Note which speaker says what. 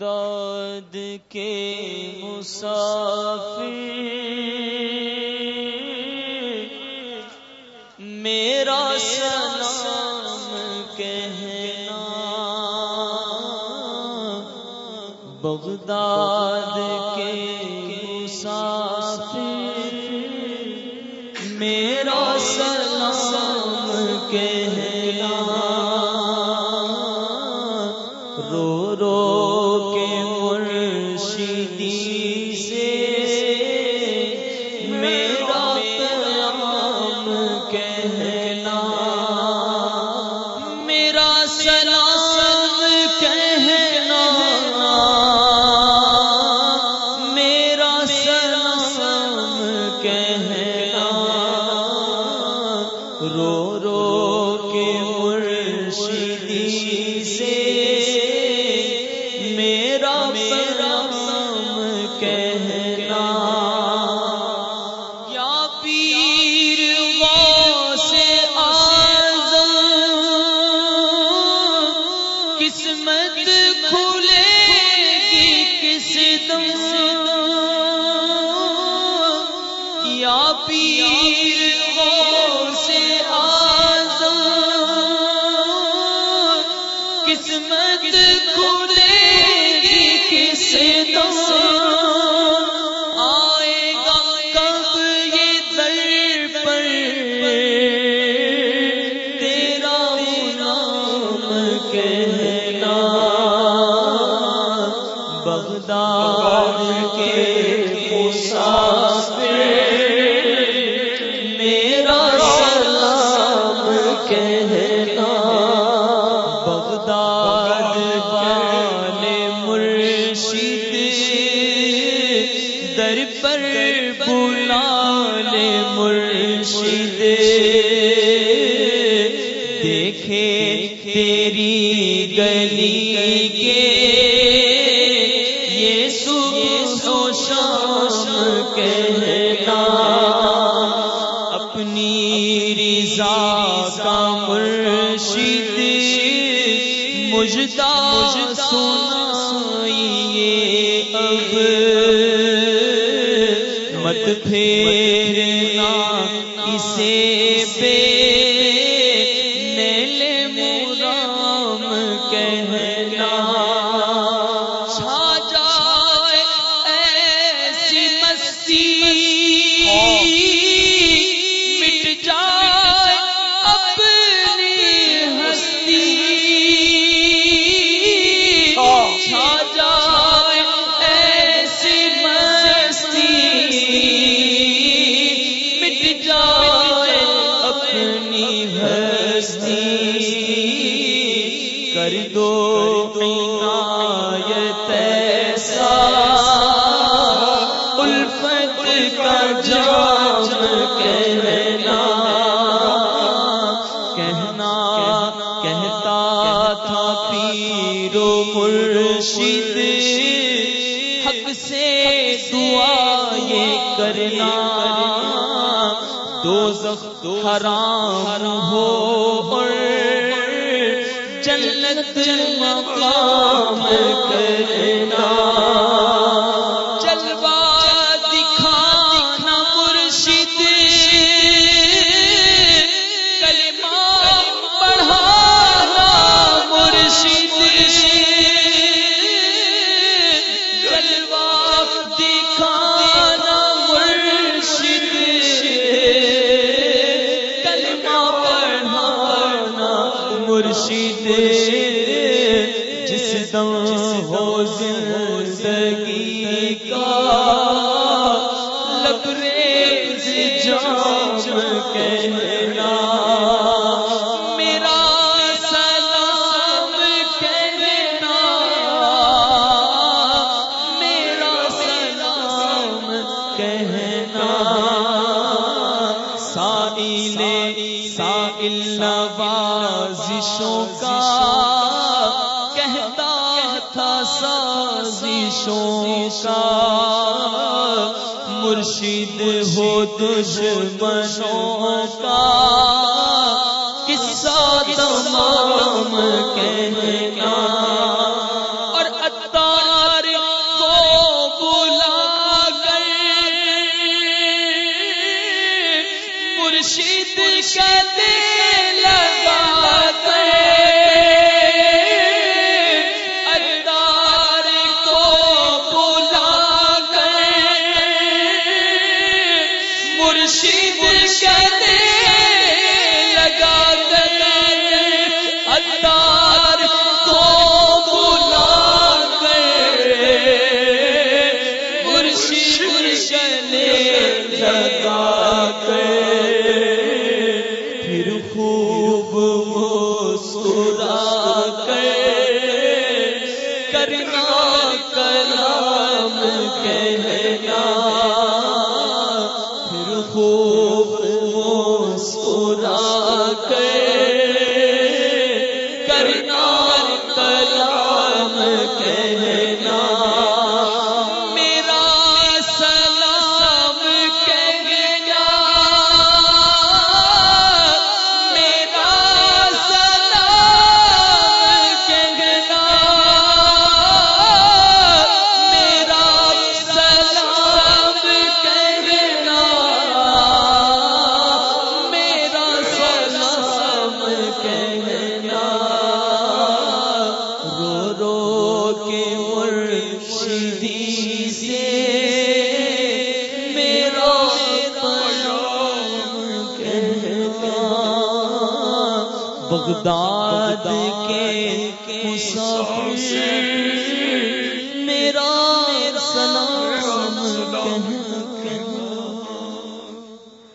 Speaker 1: داد کے مسافر میرا سلام کہنا بغداد کے مسافر میرا سلام کہنا۔ یا پیر غوث اعظم قسمت کھلے گی کس دم دیکھے تیری گلی کے یہ صبح و شام کہنا اپنی رضا کا مرشد مجھتا سنائیے اب۔ مت پھیرنا اسے پہ۔ مرشد حق سے دعا یہ کرنا دو زخ حرام ہو اور جنت لبریز جی جام کہنا میرا سلام کہنا میرا سلام کہنا۔ سائل سائل نوازشوں کا کہتا سازشوں کا مرشد ہو دشمنوں کا قصہ تمام کہنا بغداد کے مسافر میرا سلام کہنا